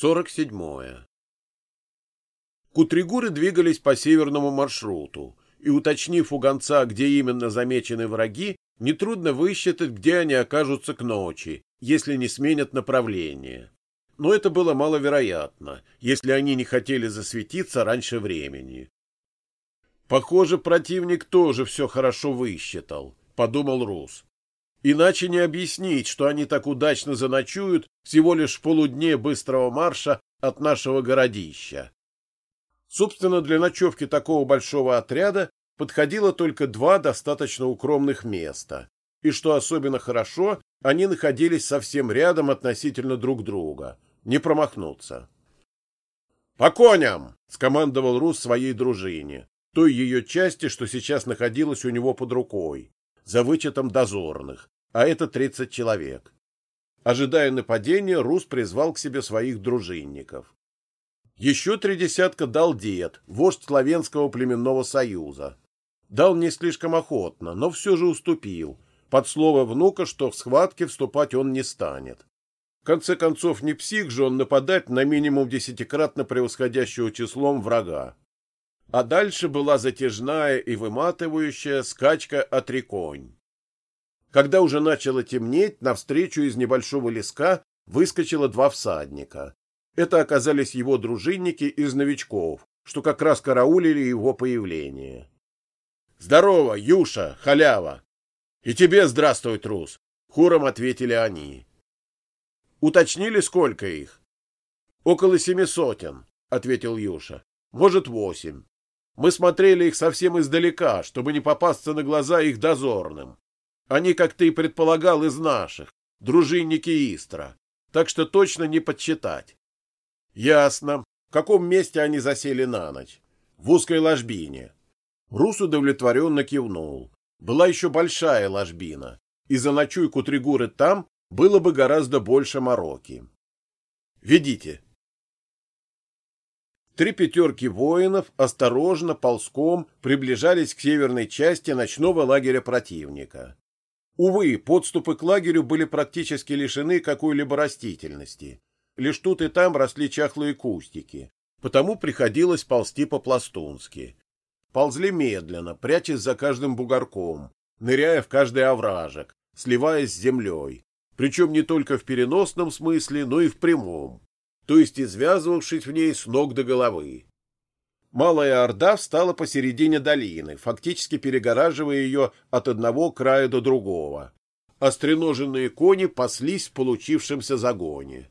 47. Кутригуры двигались по северному маршруту, и, уточнив у гонца, где именно замечены враги, нетрудно высчитать, где они окажутся к ночи, если не сменят направление. Но это было маловероятно, если они не хотели засветиться раньше времени. «Похоже, противник тоже все хорошо высчитал», — подумал Рус. Иначе не объяснить, что они так удачно заночуют всего лишь в полудне быстрого марша от нашего городища. Собственно, для ночевки такого большого отряда подходило только два достаточно укромных места. И что особенно хорошо, они находились совсем рядом относительно друг друга. Не промахнуться. «По коням!» — скомандовал Рус своей дружине, той ее части, что сейчас находилась у него под рукой за вычетом дозорных, а это 30 человек. Ожидая нападения, Рус призвал к себе своих дружинников. Еще три десятка дал дед, вождь Славянского племенного союза. Дал не слишком охотно, но все же уступил, под слово внука, что в схватке вступать он не станет. В конце концов, не псих же он нападать на минимум десятикратно превосходящего числом врага. А дальше была затяжная и выматывающая скачка от реконь. Когда уже начало темнеть, навстречу из небольшого леска выскочило два всадника. Это оказались его дружинники из новичков, что как раз караулили его появление. «Здорово, Юша, халява!» «И тебе здравствуй, трус!» — хором ответили они. «Уточнили, сколько их?» «Около семи сотен», — ответил Юша. «Может, восемь. Мы смотрели их совсем издалека, чтобы не попасться на глаза их дозорным. Они, как ты и предполагал, из наших, дружинники Истра, так что точно не подсчитать. Ясно. В каком месте они засели на ночь? В узкой ложбине. Рус удовлетворенно кивнул. Была еще большая ложбина, и за ночуй Кутригуры там было бы гораздо больше мороки. Ведите, Три пятерки воинов осторожно, ползком приближались к северной части ночного лагеря противника. Увы, подступы к лагерю были практически лишены какой-либо растительности. Лишь тут и там росли чахлые кустики, потому приходилось ползти по-пластунски. Ползли медленно, прячась за каждым бугорком, ныряя в каждый овражек, сливаясь с землей, причем не только в переносном смысле, но и в прямом то есть извязывавшись в ней с ног до головы. Малая Орда встала посередине долины, фактически перегораживая ее от одного края до другого. Остреноженные кони паслись в получившемся загоне.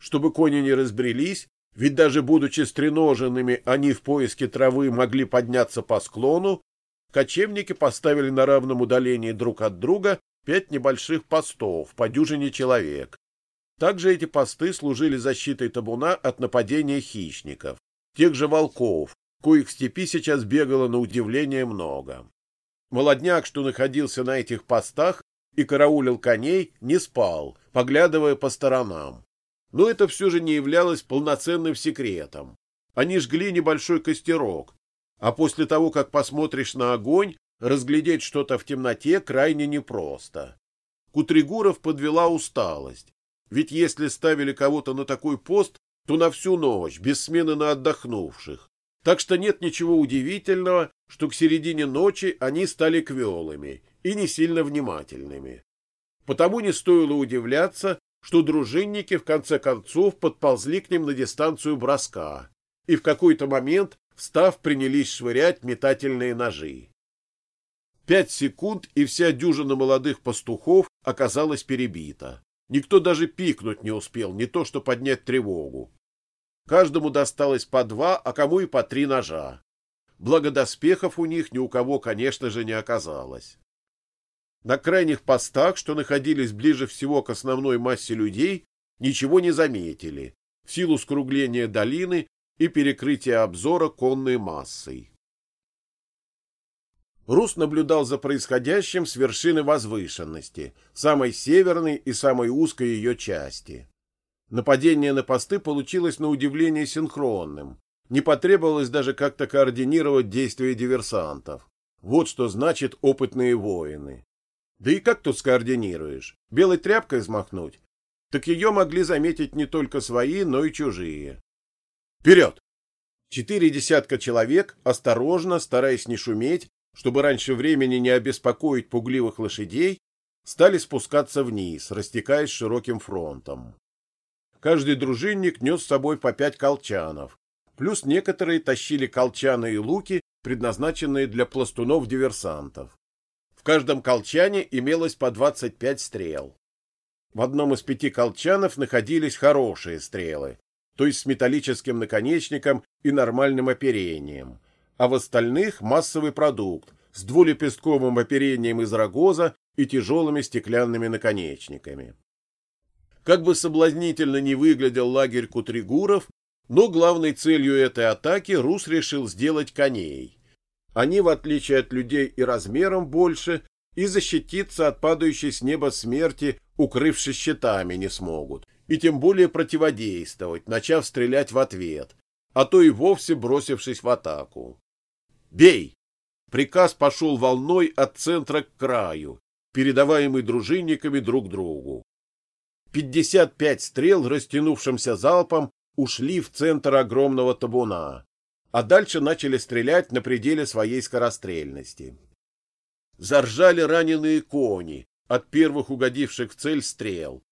Чтобы кони не разбрелись, ведь даже будучи стреноженными, они в поиске травы могли подняться по склону, кочевники поставили на равном удалении друг от друга пять небольших постов по дюжине человек, также эти посты служили защитой табуна от нападения хищников, тех же волков, коих в степи сейчас бегало на удивление много. Молодняк, что находился на этих постах и караулил коней, не спал, поглядывая по сторонам. Но это все же не являлось полноценным секретом. Они жгли небольшой костерок, а после того, как посмотришь на огонь, разглядеть что-то в темноте крайне непросто. Кутригуров подвела усталость, ведь если ставили кого-то на такой пост, то на всю ночь, без смены на отдохнувших. Так что нет ничего удивительного, что к середине ночи они стали квелыми и не сильно внимательными. Потому не стоило удивляться, что дружинники в конце концов подползли к ним на дистанцию броска и в какой-то момент, встав, принялись швырять метательные ножи. Пять секунд, и вся дюжина молодых пастухов оказалась перебита. Никто даже пикнуть не успел, не то что поднять тревогу. Каждому досталось по два, а кому и по три ножа. Благо доспехов у них ни у кого, конечно же, не оказалось. На крайних постах, что находились ближе всего к основной массе людей, ничего не заметили, в силу скругления долины и перекрытия обзора конной массой. Рус наблюдал за происходящим с вершины возвышенности, самой северной и самой узкой ее части. Нападение на посты получилось на удивление синхронным. Не потребовалось даже как-то координировать действия диверсантов. Вот что значит опытные воины. Да и как тут скоординируешь? Белой тряпкой взмахнуть? так ее могли заметить не только свои, но и чужие. Вперед! Четыре десятка человек, осторожно, стараясь не шуметь, чтобы раньше времени не обеспокоить пугливых лошадей, стали спускаться вниз, растекаясь широким фронтом. Каждый дружинник нес с собой по пять колчанов, плюс некоторые тащили колчаны и луки, предназначенные для пластунов-диверсантов. В каждом колчане имелось по 25 стрел. В одном из пяти колчанов находились хорошие стрелы, то есть с металлическим наконечником и нормальным оперением, а в остальных массовый продукт с двулепестковым оперением из рогоза и тяжелыми стеклянными наконечниками. Как бы соблазнительно не выглядел лагерь кутригуров, но главной целью этой атаки Рус решил сделать коней. Они, в отличие от людей и размером больше, и защититься от падающей с неба смерти, укрывшись щитами, не смогут, и тем более противодействовать, начав стрелять в ответ, а то и вовсе бросившись в атаку. «Бей!» Приказ пошел волной от центра к краю, передаваемый дружинниками друг другу. Пятьдесят пять стрел, растянувшимся залпом, ушли в центр огромного табуна, а дальше начали стрелять на пределе своей скорострельности. Заржали раненые кони от первых угодивших в цель стрел.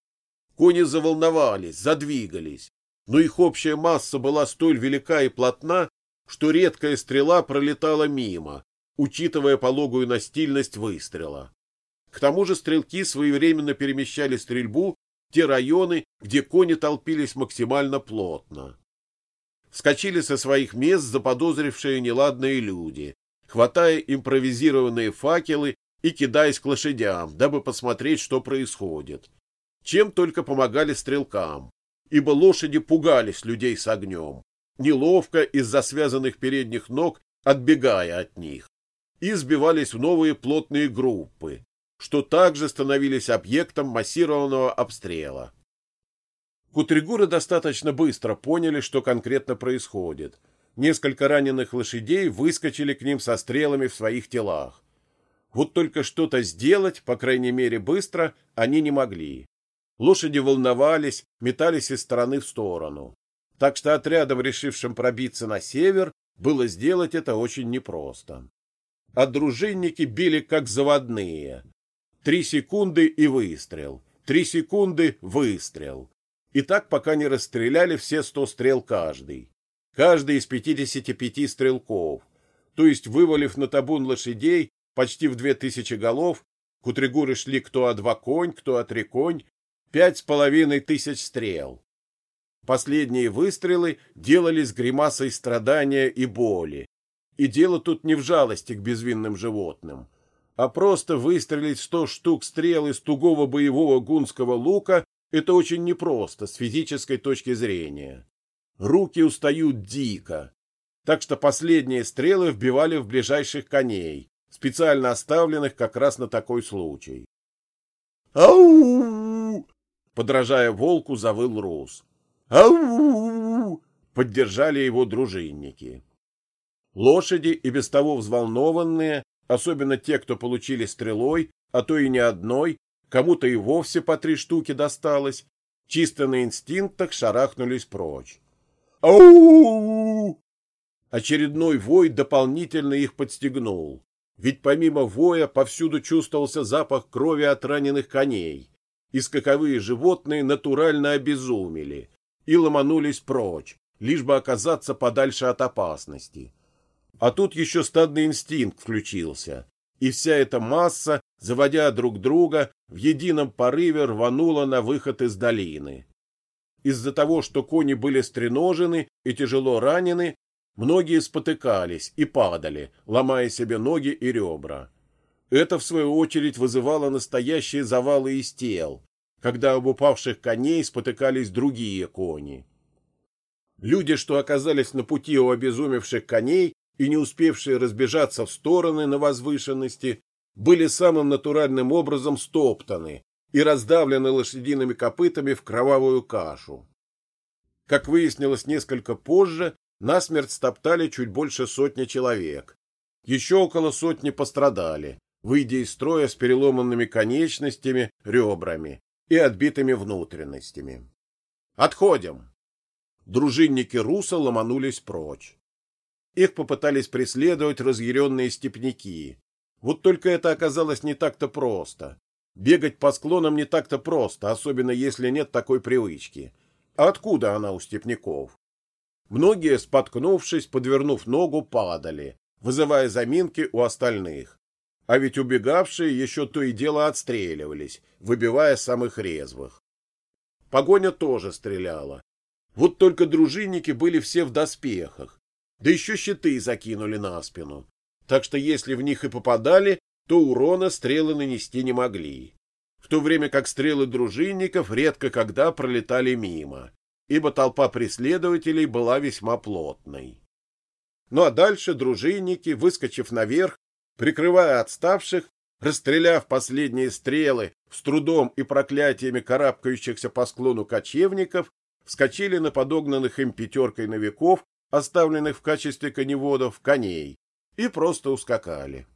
Кони заволновались, задвигались, но их общая масса была столь велика и плотна, что редкая стрела пролетала мимо, учитывая пологую настильность выстрела. К тому же стрелки своевременно перемещали стрельбу в те районы, где кони толпились максимально плотно. Вскочили со своих мест заподозрившие неладные люди, хватая импровизированные факелы и кидаясь к лошадям, дабы посмотреть, что происходит. Чем только помогали стрелкам, ибо лошади пугались людей с огнем, неловко из-за связанных передних ног отбегая от них, и сбивались в новые плотные группы, что также становились объектом массированного обстрела. Кутригуры достаточно быстро поняли, что конкретно происходит. Несколько раненых лошадей выскочили к ним со стрелами в своих телах. Вот только что-то сделать, по крайней мере быстро, они не могли. Лошади волновались, метались из стороны в сторону. Так что отрядам, решившим пробиться на север, было сделать это очень непросто. А дружинники били как заводные, Три секунды и выстрел. Три секунды — выстрел. И так, пока не расстреляли все сто стрел каждый. Каждый из пятидесяти пяти стрелков. То есть, вывалив на табун лошадей почти в две тысячи голов, кутригуры шли кто о два конь, кто о три конь, пять с половиной тысяч стрел. Последние выстрелы делались гримасой страдания и боли. И дело тут не в жалости к безвинным животным а просто выстрелить сто штук стрел из тугого боевого гунского лука — это очень непросто с физической точки зрения. Руки устают дико, так что последние стрелы вбивали в ближайших коней, специально оставленных как раз на такой случай. «Ау!» — подражая волку, завыл Рус. «Ау!» — поддержали его дружинники. Лошади, и без того взволнованные, особенно те, кто получили стрелой, а то и не одной, кому-то и вовсе по три штуки досталось, чисто на инстинктах шарахнулись прочь. «Ау!» Очередной вой дополнительно их подстегнул, ведь помимо воя повсюду чувствовался запах крови от раненых коней, и скаковые животные натурально обезумели и ломанулись прочь, лишь бы оказаться подальше от опасности. А тут еще стадный инстинкт включился, и вся эта масса, заводя друг друга, в едином порыве рванула на выход из долины. Из-за того, что кони были стреножены и тяжело ранены, многие спотыкались и падали, ломая себе ноги и ребра. Это, в свою очередь, вызывало настоящие завалы из тел, когда об упавших коней спотыкались другие кони. Люди, что оказались на пути у обезумевших коней, и не успевшие разбежаться в стороны на возвышенности, были самым натуральным образом стоптаны и раздавлены лошадиными копытами в кровавую кашу. Как выяснилось несколько позже, насмерть стоптали чуть больше сотни человек. Еще около сотни пострадали, выйдя из строя с переломанными конечностями, ребрами и отбитыми внутренностями. «Отходим!» Дружинники Руса ломанулись прочь. Их попытались преследовать разъяренные степняки. Вот только это оказалось не так-то просто. Бегать по склонам не так-то просто, особенно если нет такой привычки. А откуда она у степняков? Многие, споткнувшись, подвернув ногу, падали, вызывая заминки у остальных. А ведь убегавшие еще то и дело отстреливались, выбивая самых резвых. Погоня тоже стреляла. Вот только дружинники были все в доспехах, да еще щиты закинули на спину. Так что если в них и попадали, то урона стрелы нанести не могли. В то время как стрелы дружинников редко когда пролетали мимо, ибо толпа преследователей была весьма плотной. Ну а дальше дружинники, выскочив наверх, прикрывая отставших, расстреляв последние стрелы с трудом и проклятиями карабкающихся по склону кочевников, вскочили на подогнанных им пятеркой новиков оставленных в качестве коневодов коней, и просто ускакали.